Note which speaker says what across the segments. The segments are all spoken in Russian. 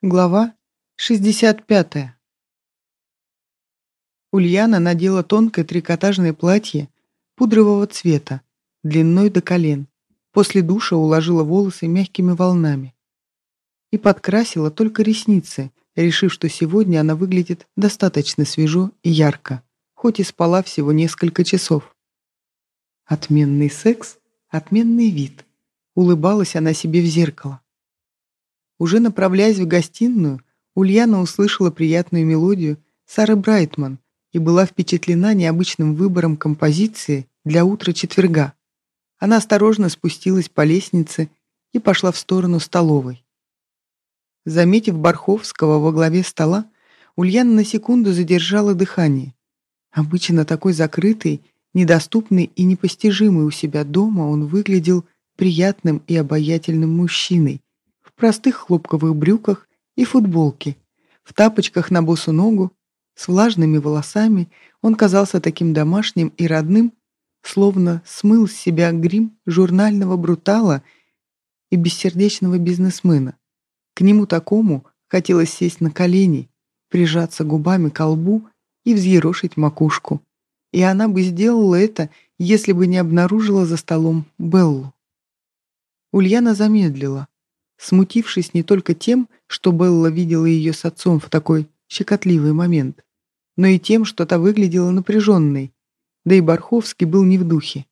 Speaker 1: Глава 65. Ульяна надела тонкое трикотажное платье пудрового цвета, длиной до колен. После душа уложила волосы мягкими волнами. И подкрасила только ресницы, решив, что сегодня она выглядит достаточно свежо и ярко, хоть и спала всего несколько часов. Отменный секс, отменный вид. Улыбалась она себе в зеркало. Уже направляясь в гостиную, Ульяна услышала приятную мелодию Сары Брайтман и была впечатлена необычным выбором композиции для утра четверга. Она осторожно спустилась по лестнице и пошла в сторону столовой. Заметив Барховского во главе стола, Ульяна на секунду задержала дыхание. Обычно такой закрытый, недоступный и непостижимый у себя дома он выглядел приятным и обаятельным мужчиной, простых хлопковых брюках и футболке, в тапочках на босу ногу, с влажными волосами, он казался таким домашним и родным, словно смыл с себя грим журнального брутала и бессердечного бизнесмена. К нему такому хотелось сесть на колени, прижаться губами к лбу и взъерошить макушку. И она бы сделала это, если бы не обнаружила за столом Беллу. Ульяна замедлила смутившись не только тем, что Белла видела ее с отцом в такой щекотливый момент, но и тем, что та выглядела напряженной, да и Барховский был не в духе.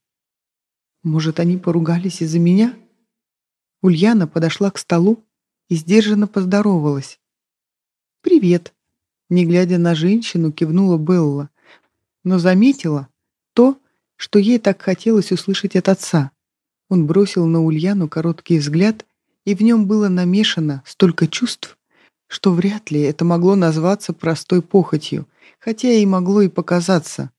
Speaker 1: Может, они поругались из-за меня? Ульяна подошла к столу и сдержанно поздоровалась. «Привет», — не глядя на женщину, кивнула Белла, но заметила то, что ей так хотелось услышать от отца. Он бросил на Ульяну короткий взгляд и в нем было намешано столько чувств, что вряд ли это могло назваться простой похотью, хотя и могло и показаться.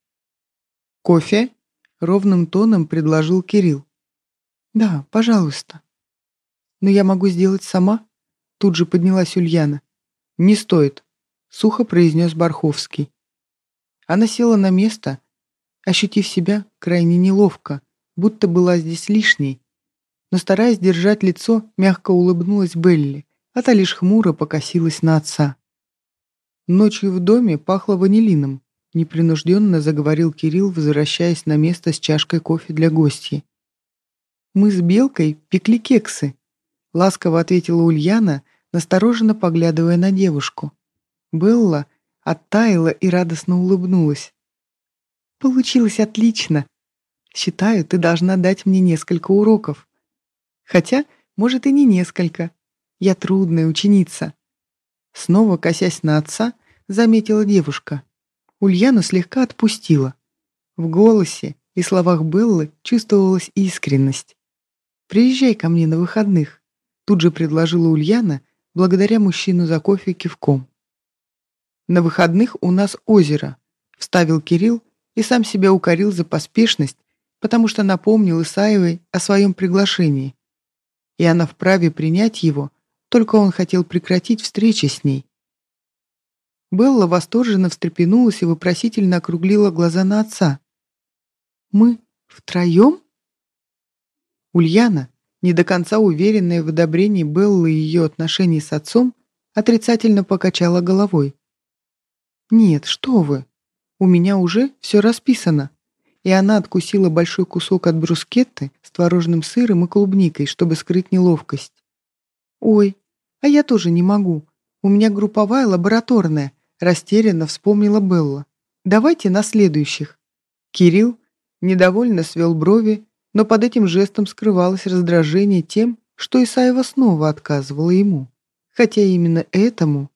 Speaker 1: «Кофе?» — ровным тоном предложил Кирилл. «Да, пожалуйста». «Но я могу сделать сама?» Тут же поднялась Ульяна. «Не стоит», — сухо произнес Барховский. Она села на место, ощутив себя крайне неловко, будто была здесь лишней, но, стараясь держать лицо, мягко улыбнулась Белли, а та лишь хмуро покосилась на отца. Ночью в доме пахло ванилином, непринужденно заговорил Кирилл, возвращаясь на место с чашкой кофе для гостей. «Мы с Белкой пекли кексы», — ласково ответила Ульяна, настороженно поглядывая на девушку. Белла оттаяла и радостно улыбнулась. «Получилось отлично. Считаю, ты должна дать мне несколько уроков. Хотя, может, и не несколько. Я трудная ученица. Снова, косясь на отца, заметила девушка. Ульяну слегка отпустила. В голосе и словах Беллы чувствовалась искренность. «Приезжай ко мне на выходных», тут же предложила Ульяна, благодаря мужчину за кофе кивком. «На выходных у нас озеро», — вставил Кирилл и сам себя укорил за поспешность, потому что напомнил Исаевой о своем приглашении и она вправе принять его, только он хотел прекратить встречи с ней. Белла восторженно встрепенулась и вопросительно округлила глаза на отца. «Мы втроем?» Ульяна, не до конца уверенная в одобрении Беллы и ее отношений с отцом, отрицательно покачала головой. «Нет, что вы, у меня уже все расписано и она откусила большой кусок от брускетты с творожным сыром и клубникой, чтобы скрыть неловкость. «Ой, а я тоже не могу. У меня групповая лабораторная», — растерянно вспомнила Белла. «Давайте на следующих». Кирилл недовольно свел брови, но под этим жестом скрывалось раздражение тем, что Исаева снова отказывала ему. Хотя именно этому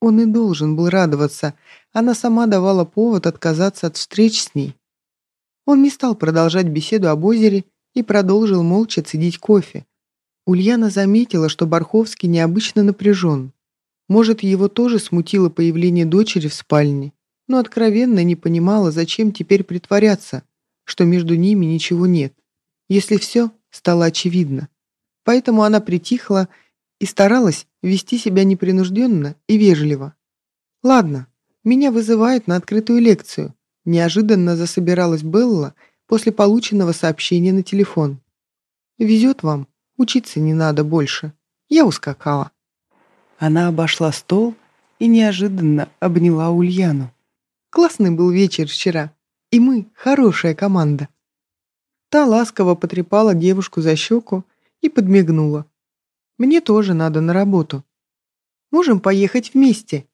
Speaker 1: он и должен был радоваться, она сама давала повод отказаться от встреч с ней. Он не стал продолжать беседу об озере и продолжил молча цедить кофе. Ульяна заметила, что Барховский необычно напряжен. Может, его тоже смутило появление дочери в спальне, но откровенно не понимала, зачем теперь притворяться, что между ними ничего нет, если все стало очевидно. Поэтому она притихла и старалась вести себя непринужденно и вежливо. «Ладно, меня вызывают на открытую лекцию. Неожиданно засобиралась Белла после полученного сообщения на телефон. «Везет вам, учиться не надо больше. Я ускакала». Она обошла стол и неожиданно обняла Ульяну. Классный был вечер вчера, и мы хорошая команда. Та ласково потрепала девушку за щеку и подмигнула. Мне тоже надо на работу. Можем поехать вместе.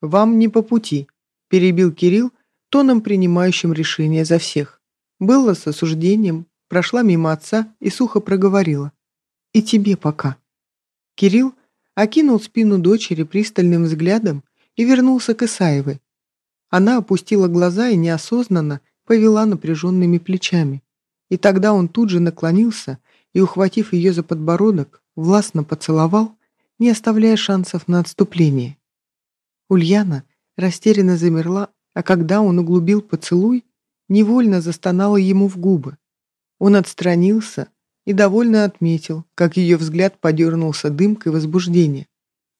Speaker 1: Вам не по пути, перебил Кирилл, тоном принимающим решение за всех. Было с осуждением, прошла мимо отца и сухо проговорила. И тебе пока. Кирилл окинул спину дочери пристальным взглядом и вернулся к Исаевой. Она опустила глаза и неосознанно повела напряженными плечами. И тогда он тут же наклонился и, ухватив ее за подбородок, властно поцеловал, не оставляя шансов на отступление. Ульяна растерянно замерла, а когда он углубил поцелуй, невольно застонала ему в губы. Он отстранился и довольно отметил, как ее взгляд подернулся дымкой возбуждения.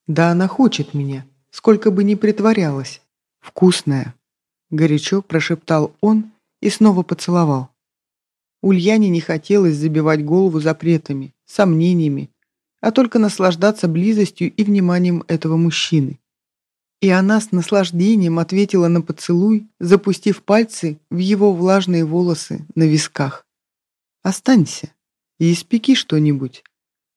Speaker 1: «Да она хочет меня, сколько бы ни притворялась. Вкусная!» Горячо прошептал он и снова поцеловал. Ульяне не хотелось забивать голову запретами, сомнениями, а только наслаждаться близостью и вниманием этого мужчины. И она с наслаждением ответила на поцелуй, запустив пальцы в его влажные волосы на висках. «Останься и испеки что-нибудь.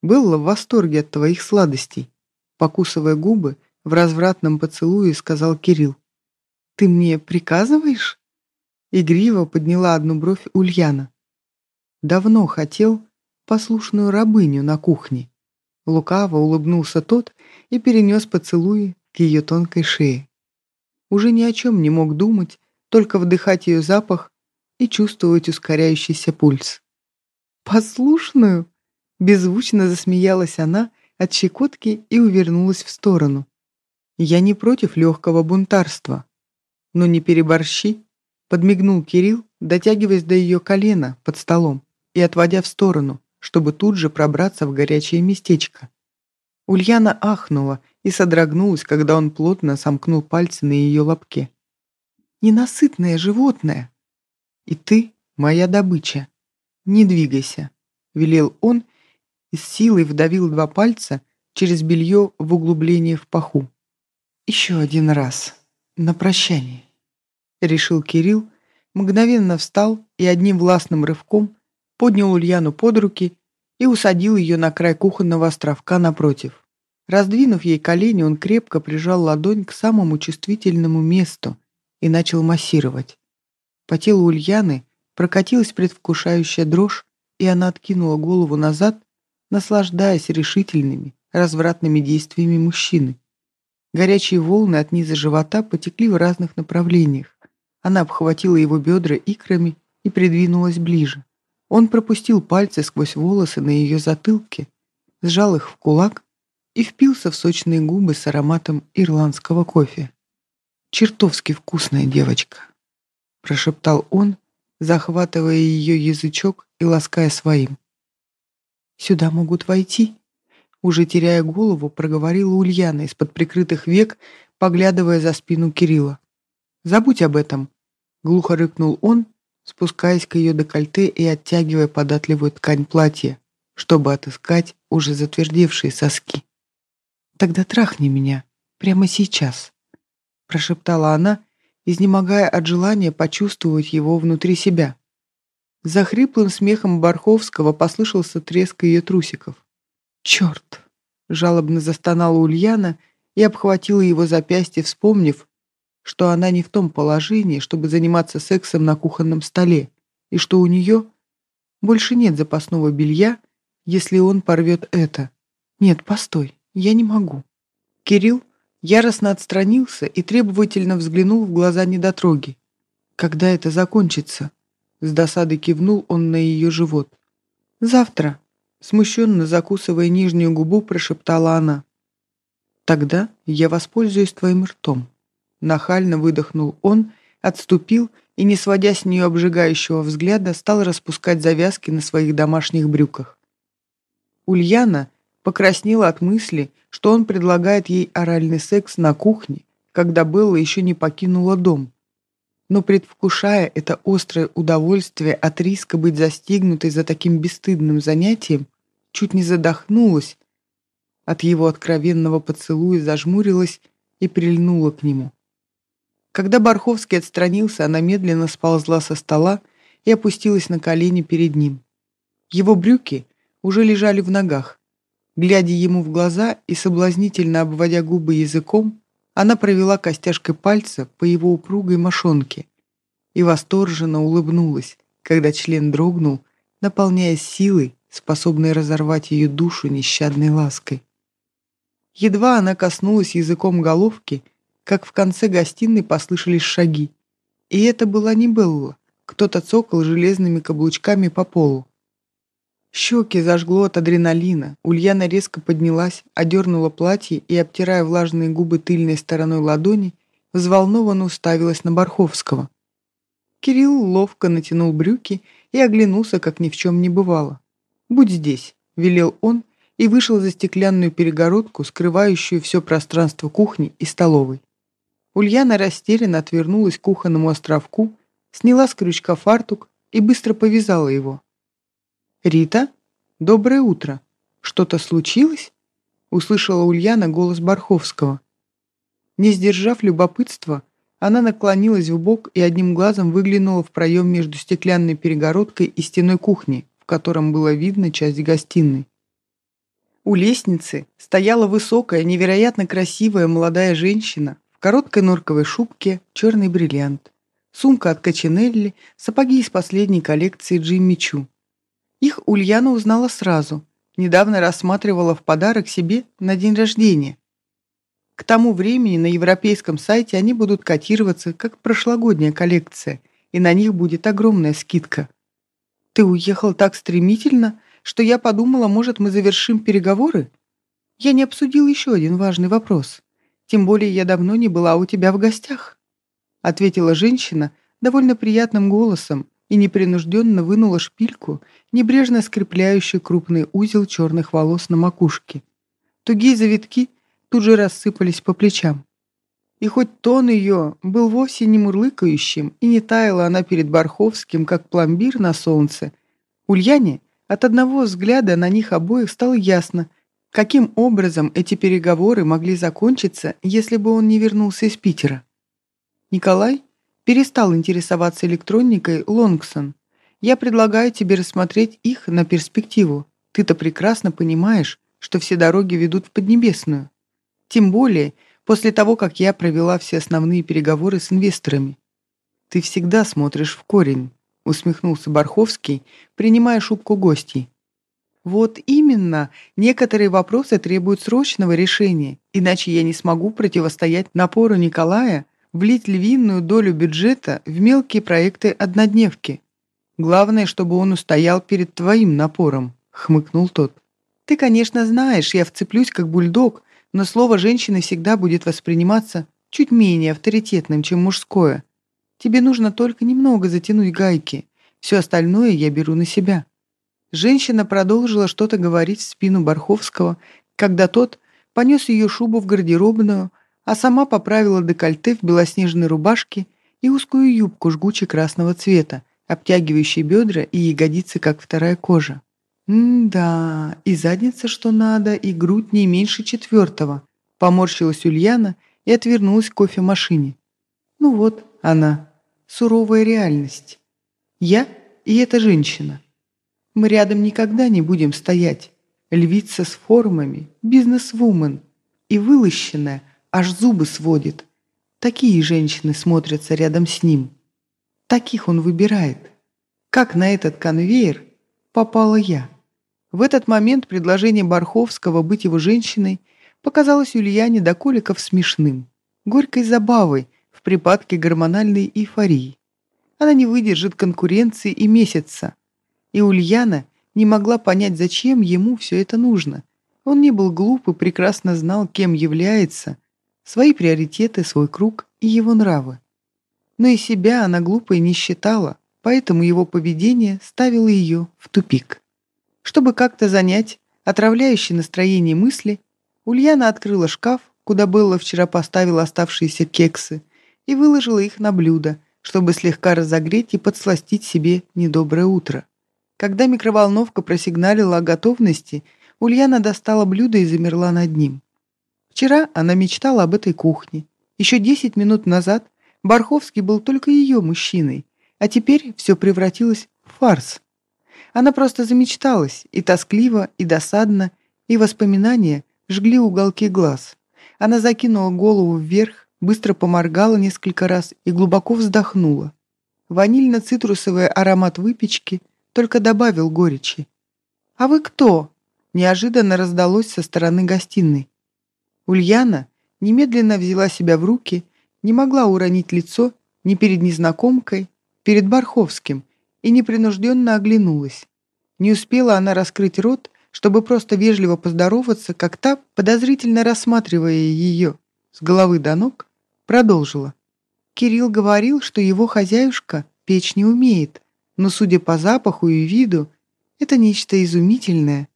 Speaker 1: Белла в восторге от твоих сладостей», покусывая губы, в развратном поцелуе сказал Кирилл. «Ты мне приказываешь?» Игриво подняла одну бровь Ульяна. Давно хотел послушную рабыню на кухне. Лукаво улыбнулся тот и перенес поцелуи к ее тонкой шее. Уже ни о чем не мог думать, только вдыхать ее запах и чувствовать ускоряющийся пульс. «Послушную?» — беззвучно засмеялась она от щекотки и увернулась в сторону. «Я не против легкого бунтарства. Но не переборщи», — подмигнул Кирилл, дотягиваясь до ее колена под столом и отводя в сторону, чтобы тут же пробраться в горячее местечко. Ульяна ахнула и содрогнулась, когда он плотно сомкнул пальцы на ее лобке. «Ненасытное животное! И ты моя добыча. Не двигайся!» — велел он и с силой вдавил два пальца через белье в углубление в паху. «Еще один раз. На прощание!» — решил Кирилл, мгновенно встал и одним властным рывком поднял Ульяну под руки и усадил ее на край кухонного островка напротив. Раздвинув ей колени, он крепко прижал ладонь к самому чувствительному месту и начал массировать. По телу Ульяны прокатилась предвкушающая дрожь, и она откинула голову назад, наслаждаясь решительными, развратными действиями мужчины. Горячие волны от низа живота потекли в разных направлениях. Она обхватила его бедра икрами и придвинулась ближе. Он пропустил пальцы сквозь волосы на ее затылке, сжал их в кулак и впился в сочные губы с ароматом ирландского кофе. «Чертовски вкусная девочка», — прошептал он, захватывая ее язычок и лаская своим. «Сюда могут войти?» Уже теряя голову, проговорила Ульяна из-под прикрытых век, поглядывая за спину Кирилла. «Забудь об этом», — глухо рыкнул он спускаясь к ее декольте и оттягивая податливую ткань платья, чтобы отыскать уже затвердевшие соски. «Тогда трахни меня прямо сейчас», — прошептала она, изнемогая от желания почувствовать его внутри себя. За хриплым смехом Барховского послышался треск ее трусиков. «Черт!» — жалобно застонала Ульяна и обхватила его запястье, вспомнив, что она не в том положении, чтобы заниматься сексом на кухонном столе, и что у нее больше нет запасного белья, если он порвет это. Нет, постой, я не могу. Кирилл яростно отстранился и требовательно взглянул в глаза недотроги. Когда это закончится? С досадой кивнул он на ее живот. Завтра, смущенно закусывая нижнюю губу, прошептала она. Тогда я воспользуюсь твоим ртом. Нахально выдохнул он, отступил и, не сводя с нее обжигающего взгляда, стал распускать завязки на своих домашних брюках. Ульяна покраснела от мысли, что он предлагает ей оральный секс на кухне, когда Белла еще не покинула дом. Но предвкушая это острое удовольствие от риска быть застигнутой за таким бесстыдным занятием, чуть не задохнулась От его откровенного поцелуя зажмурилась и прильнула к нему. Когда Барховский отстранился, она медленно сползла со стола и опустилась на колени перед ним. Его брюки уже лежали в ногах. Глядя ему в глаза и соблазнительно обводя губы языком, она провела костяшкой пальца по его упругой мошонке и восторженно улыбнулась, когда член дрогнул, наполняясь силой, способной разорвать ее душу нещадной лаской. Едва она коснулась языком головки, как в конце гостиной послышались шаги. И это была не Белла, кто-то цокал железными каблучками по полу. Щеки зажгло от адреналина. Ульяна резко поднялась, одернула платье и, обтирая влажные губы тыльной стороной ладони, взволнованно уставилась на Барховского. Кирилл ловко натянул брюки и оглянулся, как ни в чем не бывало. «Будь здесь», — велел он и вышел за стеклянную перегородку, скрывающую все пространство кухни и столовой. Ульяна растерянно отвернулась к кухонному островку, сняла с крючка фартук и быстро повязала его. «Рита? Доброе утро. Что-то случилось?» Услышала Ульяна голос Барховского. Не сдержав любопытства, она наклонилась в бок и одним глазом выглянула в проем между стеклянной перегородкой и стеной кухни, в котором было видно часть гостиной. У лестницы стояла высокая, невероятно красивая молодая женщина в короткой норковой шубке, черный бриллиант, сумка от Качинелли, сапоги из последней коллекции Джимми Чу. Их Ульяна узнала сразу. Недавно рассматривала в подарок себе на день рождения. К тому времени на европейском сайте они будут котироваться как прошлогодняя коллекция, и на них будет огромная скидка. Ты уехал так стремительно, что я подумала, может, мы завершим переговоры? Я не обсудил еще один важный вопрос. Тем более я давно не была у тебя в гостях. Ответила женщина довольно приятным голосом, и непринужденно вынула шпильку, небрежно скрепляющую крупный узел черных волос на макушке. Тугие завитки тут же рассыпались по плечам. И хоть тон ее был вовсе не мурлыкающим, и не таяла она перед Барховским, как пломбир на солнце, Ульяне от одного взгляда на них обоих стало ясно, каким образом эти переговоры могли закончиться, если бы он не вернулся из Питера. Николай перестал интересоваться электроникой Лонгсон. Я предлагаю тебе рассмотреть их на перспективу. Ты-то прекрасно понимаешь, что все дороги ведут в Поднебесную. Тем более, после того, как я провела все основные переговоры с инвесторами. Ты всегда смотришь в корень, усмехнулся Барховский, принимая шубку гостей. Вот именно, некоторые вопросы требуют срочного решения, иначе я не смогу противостоять напору Николая влить львиную долю бюджета в мелкие проекты однодневки. Главное, чтобы он устоял перед твоим напором», — хмыкнул тот. «Ты, конечно, знаешь, я вцеплюсь как бульдог, но слово женщины всегда будет восприниматься чуть менее авторитетным, чем мужское. Тебе нужно только немного затянуть гайки. Все остальное я беру на себя». Женщина продолжила что-то говорить в спину Барховского, когда тот понес ее шубу в гардеробную, а сама поправила декольте в белоснежной рубашке и узкую юбку жгуче красного цвета, обтягивающей бедра и ягодицы, как вторая кожа. «М-да, и задница что надо, и грудь не меньше четвертого», поморщилась Ульяна и отвернулась к кофемашине. «Ну вот она, суровая реальность. Я и эта женщина. Мы рядом никогда не будем стоять. Львица с формами, бизнес-вумен и вылощенная, аж зубы сводит. Такие женщины смотрятся рядом с ним. Таких он выбирает. Как на этот конвейер попала я. В этот момент предложение Барховского быть его женщиной показалось Ульяне до коликов смешным, горькой забавой в припадке гормональной эйфории. Она не выдержит конкуренции и месяца. И Ульяна не могла понять, зачем ему все это нужно. Он не был глуп и прекрасно знал, кем является, свои приоритеты, свой круг и его нравы. Но и себя она глупой не считала, поэтому его поведение ставило ее в тупик. Чтобы как-то занять отравляющие настроение мысли, Ульяна открыла шкаф, куда Белла вчера поставила оставшиеся кексы, и выложила их на блюдо, чтобы слегка разогреть и подсластить себе недоброе утро. Когда микроволновка просигналила о готовности, Ульяна достала блюдо и замерла над ним. Вчера она мечтала об этой кухне. Еще десять минут назад Барховский был только ее мужчиной, а теперь все превратилось в фарс. Она просто замечталась, и тоскливо, и досадно, и воспоминания жгли уголки глаз. Она закинула голову вверх, быстро поморгала несколько раз и глубоко вздохнула. Ванильно-цитрусовый аромат выпечки только добавил горечи. «А вы кто?» – неожиданно раздалось со стороны гостиной. Ульяна немедленно взяла себя в руки, не могла уронить лицо ни перед незнакомкой, перед Барховским, и непринужденно оглянулась. Не успела она раскрыть рот, чтобы просто вежливо поздороваться, как та, подозрительно рассматривая ее с головы до ног, продолжила. Кирилл говорил, что его хозяюшка печь не умеет, но, судя по запаху и виду, это нечто изумительное.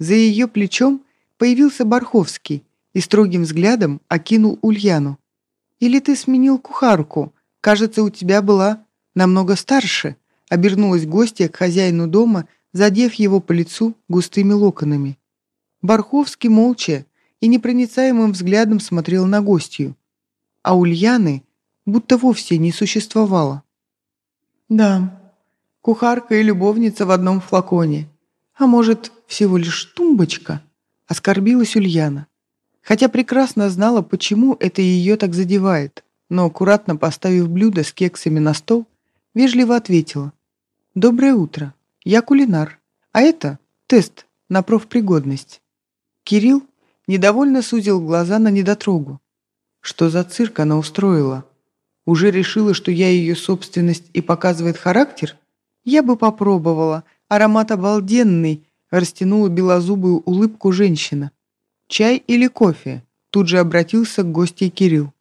Speaker 1: За ее плечом появился Барховский и строгим взглядом окинул Ульяну. «Или ты сменил кухарку? Кажется, у тебя была намного старше», обернулась гостья к хозяину дома, задев его по лицу густыми локонами. Барховский молча и непроницаемым взглядом смотрел на гостью, а Ульяны будто вовсе не существовало. «Да, кухарка и любовница в одном флаконе. А может, всего лишь тумбочка?» — оскорбилась Ульяна. Хотя прекрасно знала, почему это ее так задевает, но, аккуратно поставив блюдо с кексами на стол, вежливо ответила. «Доброе утро. Я кулинар. А это тест на профпригодность». Кирилл недовольно сузил глаза на недотрогу. Что за цирк она устроила? Уже решила, что я ее собственность и показывает характер? Я бы попробовала. Аромат обалденный, растянула белозубую улыбку женщина. Чай или кофе? Тут же обратился к гостье Кирилл.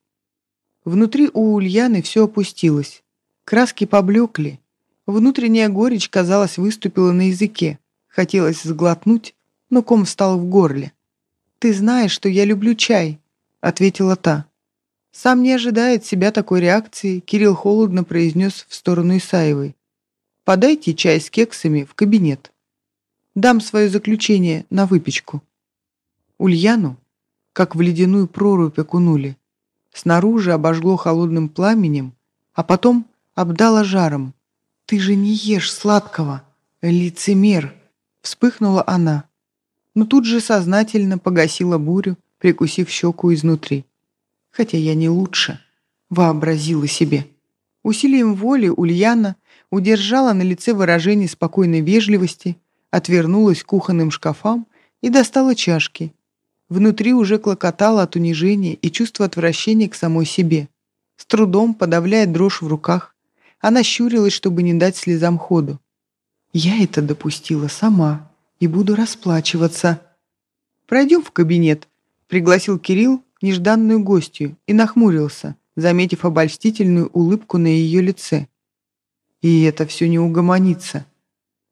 Speaker 1: Внутри у Ульяны все опустилось. Краски поблекли. Внутренняя горечь, казалось, выступила на языке. Хотелось сглотнуть, но ком встал в горле. «Ты знаешь, что я люблю чай», — ответила та. Сам не ожидая от себя такой реакции, Кирилл холодно произнес в сторону Исаевой. «Подайте чай с кексами в кабинет. Дам свое заключение на выпечку». Ульяну, как в ледяную прорубь окунули, снаружи обожгло холодным пламенем, а потом обдало жаром. «Ты же не ешь сладкого, лицемер!» Вспыхнула она, но тут же сознательно погасила бурю, прикусив щеку изнутри хотя я не лучше, вообразила себе. Усилием воли Ульяна удержала на лице выражение спокойной вежливости, отвернулась к кухонным шкафам и достала чашки. Внутри уже клокотало от унижения и чувства отвращения к самой себе. С трудом, подавляя дрожь в руках, она щурилась, чтобы не дать слезам ходу. «Я это допустила сама и буду расплачиваться». «Пройдем в кабинет», — пригласил Кирилл, нежданную гостью и нахмурился, заметив обольстительную улыбку на ее лице. И это все не угомонится.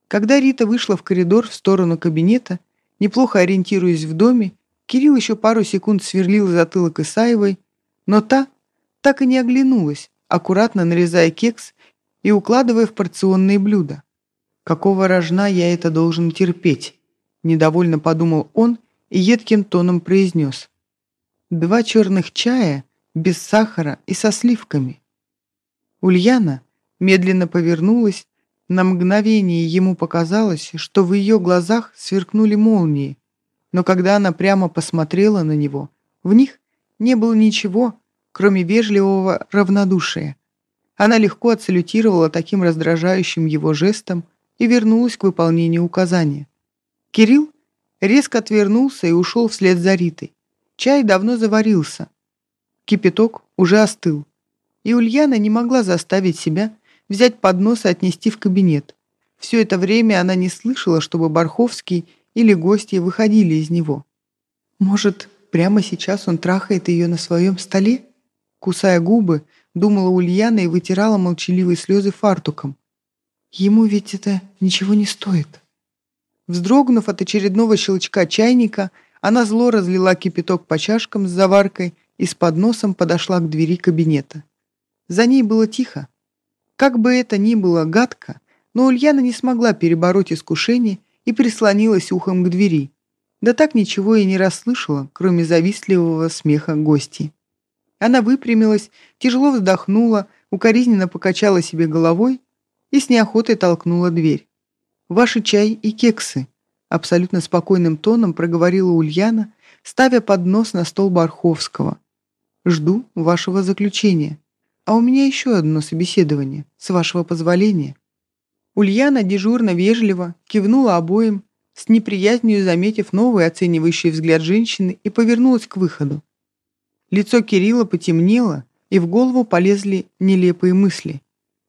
Speaker 1: Когда Рита вышла в коридор в сторону кабинета, неплохо ориентируясь в доме, Кирилл еще пару секунд сверлил затылок Исаевой, но та так и не оглянулась, аккуратно нарезая кекс и укладывая в порционные блюда. «Какого рожна я это должен терпеть?» Недовольно подумал он и едким тоном произнес. Два черных чая, без сахара и со сливками. Ульяна медленно повернулась, на мгновение ему показалось, что в ее глазах сверкнули молнии, но когда она прямо посмотрела на него, в них не было ничего, кроме вежливого равнодушия. Она легко отсалютировала таким раздражающим его жестом и вернулась к выполнению указания. Кирилл резко отвернулся и ушел вслед за Ритой. Чай давно заварился. Кипяток уже остыл. И Ульяна не могла заставить себя взять поднос и отнести в кабинет. Все это время она не слышала, чтобы Барховский или гости выходили из него. Может, прямо сейчас он трахает ее на своем столе? Кусая губы, думала Ульяна и вытирала молчаливые слезы фартуком. Ему ведь это ничего не стоит. Вздрогнув от очередного щелчка чайника, она зло разлила кипяток по чашкам с заваркой и с подносом подошла к двери кабинета. За ней было тихо. Как бы это ни было гадко, но Ульяна не смогла перебороть искушение и прислонилась ухом к двери. да так ничего и не расслышала, кроме завистливого смеха гостей. Она выпрямилась, тяжело вздохнула, укоризненно покачала себе головой и с неохотой толкнула дверь. «Ваши чай и кексы», — абсолютно спокойным тоном проговорила Ульяна, ставя поднос на стол Барховского. «Жду вашего заключения. А у меня еще одно собеседование, с вашего позволения». Ульяна дежурно вежливо кивнула обоим, с неприязнью заметив новый оценивающий взгляд женщины и повернулась к выходу. Лицо Кирилла потемнело, и в голову полезли нелепые мысли.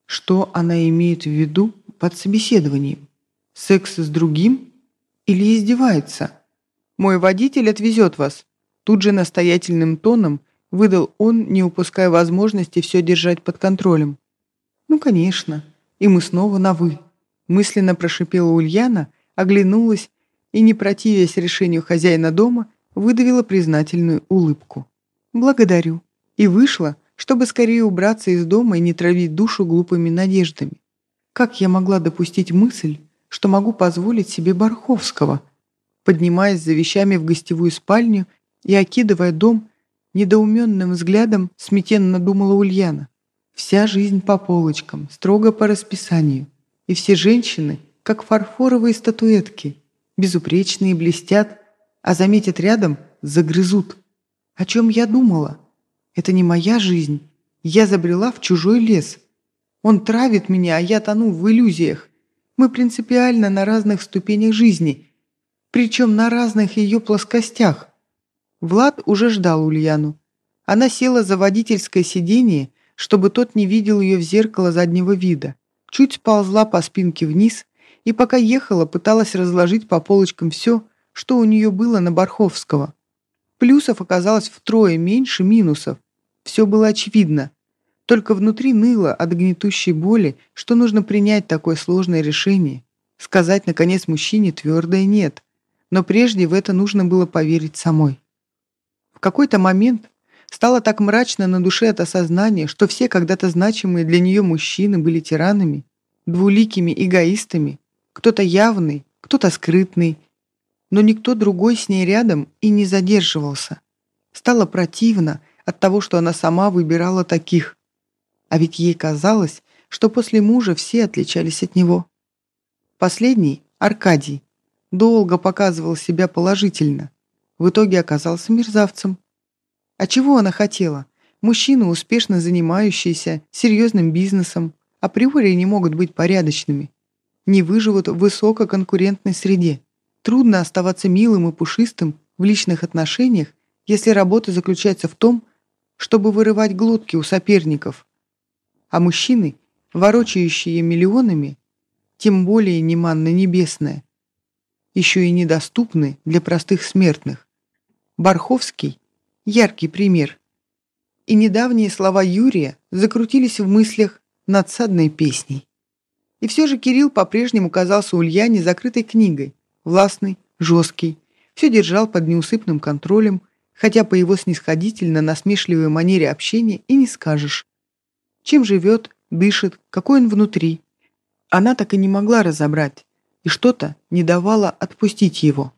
Speaker 1: Что она имеет в виду под собеседованием? Секс с другим? Или издевается? «Мой водитель отвезет вас», тут же настоятельным тоном выдал он, не упуская возможности все держать под контролем. «Ну, конечно. И мы снова на «вы». Мысленно прошипела Ульяна, оглянулась и, не противясь решению хозяина дома, выдавила признательную улыбку. «Благодарю». И вышла, чтобы скорее убраться из дома и не травить душу глупыми надеждами. Как я могла допустить мысль, что могу позволить себе Барховского? Поднимаясь за вещами в гостевую спальню и окидывая дом, недоуменным взглядом смятенно думала Ульяна. Вся жизнь по полочкам, строго по расписанию. И все женщины, как фарфоровые статуэтки, безупречные блестят, а заметят рядом, загрызут. О чем я думала? Это не моя жизнь. Я забрела в чужой лес. Он травит меня, а я тону в иллюзиях. Мы принципиально на разных ступенях жизни, причем на разных ее плоскостях. Влад уже ждал Ульяну. Она села за водительское сиденье, чтобы тот не видел ее в зеркало заднего вида. Чуть сползла по спинке вниз и пока ехала, пыталась разложить по полочкам все, что у нее было на Барховского. Плюсов оказалось втрое меньше минусов. Все было очевидно. Только внутри ныло от гнетущей боли, что нужно принять такое сложное решение. Сказать, наконец, мужчине твердое «нет». Но прежде в это нужно было поверить самой. В какой-то момент стало так мрачно на душе от осознания, что все когда-то значимые для нее мужчины были тиранами, двуликими эгоистами, кто-то явный, кто-то скрытный, но никто другой с ней рядом и не задерживался. Стало противно от того, что она сама выбирала таких. А ведь ей казалось, что после мужа все отличались от него. Последний, Аркадий, долго показывал себя положительно. В итоге оказался мерзавцем. А чего она хотела? Мужчины, успешно занимающиеся серьезным бизнесом, априори не могут быть порядочными. Не выживут в высококонкурентной среде. Трудно оставаться милым и пушистым в личных отношениях, если работа заключается в том, чтобы вырывать глотки у соперников. А мужчины, ворочающие миллионами, тем более не манна небесная, еще и недоступны для простых смертных. Барховский – яркий пример. И недавние слова Юрия закрутились в мыслях надсадной песней. И все же Кирилл по-прежнему казался Ульяне закрытой книгой, властный, жесткий, все держал под неусыпным контролем, хотя по его снисходительно насмешливой манере общения и не скажешь. Чем живет, дышит, какой он внутри. Она так и не могла разобрать, и что-то не давало отпустить его.